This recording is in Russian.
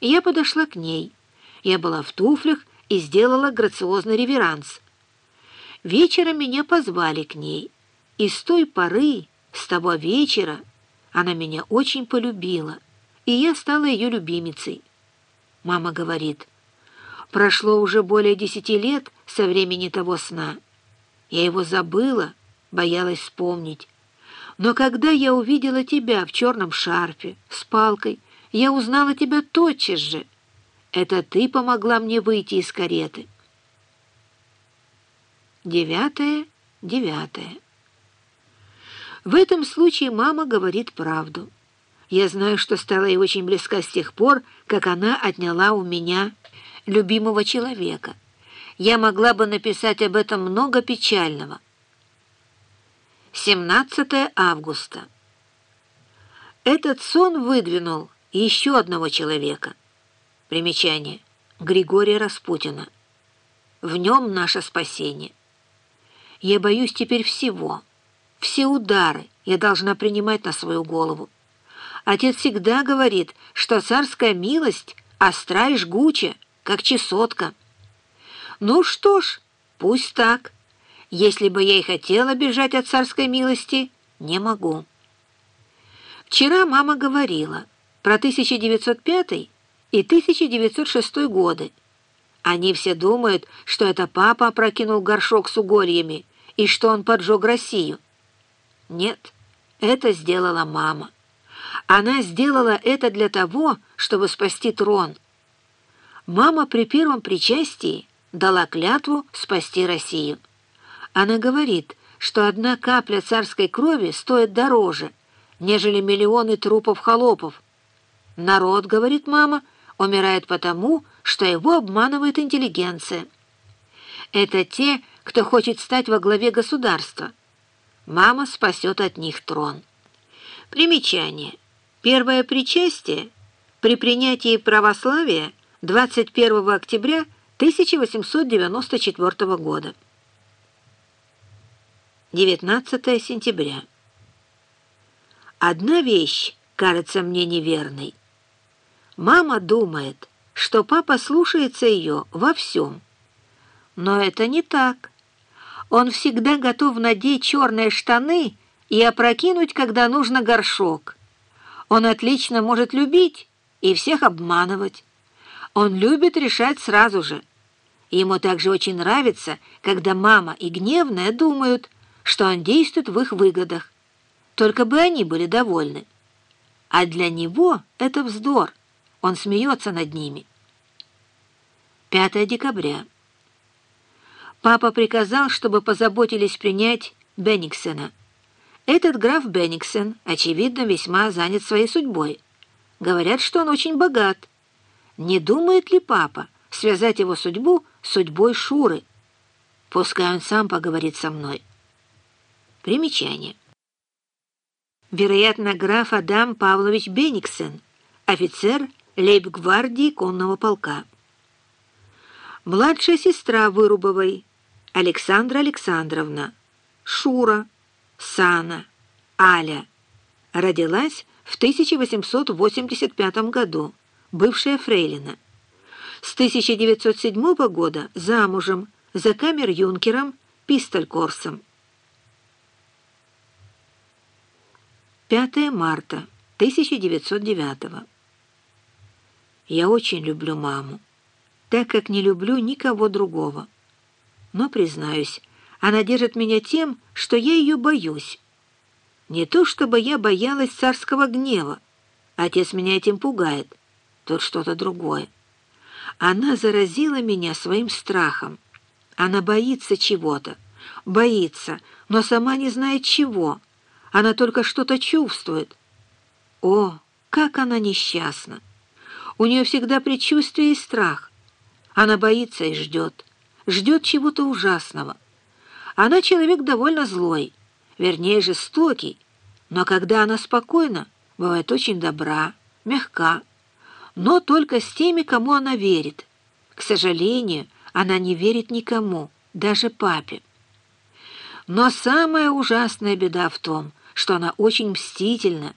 Я подошла к ней. Я была в туфлях и сделала грациозный реверанс. Вечером меня позвали к ней, и с той поры, с того вечера, она меня очень полюбила, и я стала ее любимицей. Мама говорит, прошло уже более десяти лет со времени того сна. Я его забыла, боялась вспомнить. Но когда я увидела тебя в черном шарфе, с палкой, я узнала тебя тотчас же. Это ты помогла мне выйти из кареты. Девятое, девятое. В этом случае мама говорит правду. Я знаю, что стала ей очень близка с тех пор, как она отняла у меня любимого человека. Я могла бы написать об этом много печального. 17 августа. Этот сон выдвинул еще одного человека. Примечание. Григория Распутина. В нем наше спасение. Я боюсь теперь всего. Все удары я должна принимать на свою голову. Отец всегда говорит, что царская милость остра и жгуча, как чесотка. Ну что ж, пусть так. Если бы я и хотела бежать от царской милости, не могу. Вчера мама говорила про 1905 и 1906 годы. Они все думают, что это папа опрокинул горшок с угорьями и что он поджег Россию. Нет, это сделала мама. Она сделала это для того, чтобы спасти трон. Мама при первом причастии дала клятву спасти Россию. Она говорит, что одна капля царской крови стоит дороже, нежели миллионы трупов холопов. Народ, говорит мама, умирает потому, что его обманывает интеллигенция. Это те, кто хочет стать во главе государства. Мама спасет от них трон. Примечание – Первое причастие при принятии православия 21 октября 1894 года. 19 сентября. Одна вещь кажется мне неверной. Мама думает, что папа слушается ее во всем. Но это не так. Он всегда готов надеть черные штаны и опрокинуть, когда нужно горшок. Он отлично может любить и всех обманывать. Он любит решать сразу же. Ему также очень нравится, когда мама и гневная думают, что он действует в их выгодах. Только бы они были довольны. А для него это вздор. Он смеется над ними. 5 декабря. Папа приказал, чтобы позаботились принять Бенниксена. Этот граф Бенниксен, очевидно, весьма занят своей судьбой. Говорят, что он очень богат. Не думает ли папа связать его судьбу с судьбой Шуры? Пускай он сам поговорит со мной. Примечание. Вероятно, граф Адам Павлович Бенниксен, офицер лейб-гвардии конного полка. Младшая сестра Вырубовой, Александра Александровна, Шура, Сана, Аля, родилась в 1885 году, бывшая фрейлина. С 1907 года замужем за камер-юнкером Пистолькорсом. 5 марта 1909 Я очень люблю маму, так как не люблю никого другого. Но, признаюсь, она держит меня тем, что я ее боюсь. Не то чтобы я боялась царского гнева. Отец меня этим пугает. Тут что-то другое. Она заразила меня своим страхом. Она боится чего-то. Боится, но сама не знает чего. Она только что-то чувствует. О, как она несчастна! У нее всегда предчувствие и страх. Она боится и ждет. Ждет чего-то ужасного. Она человек довольно злой, вернее, жестокий, но когда она спокойна, бывает очень добра, мягка, но только с теми, кому она верит. К сожалению, она не верит никому, даже папе. Но самая ужасная беда в том, что она очень мстительна,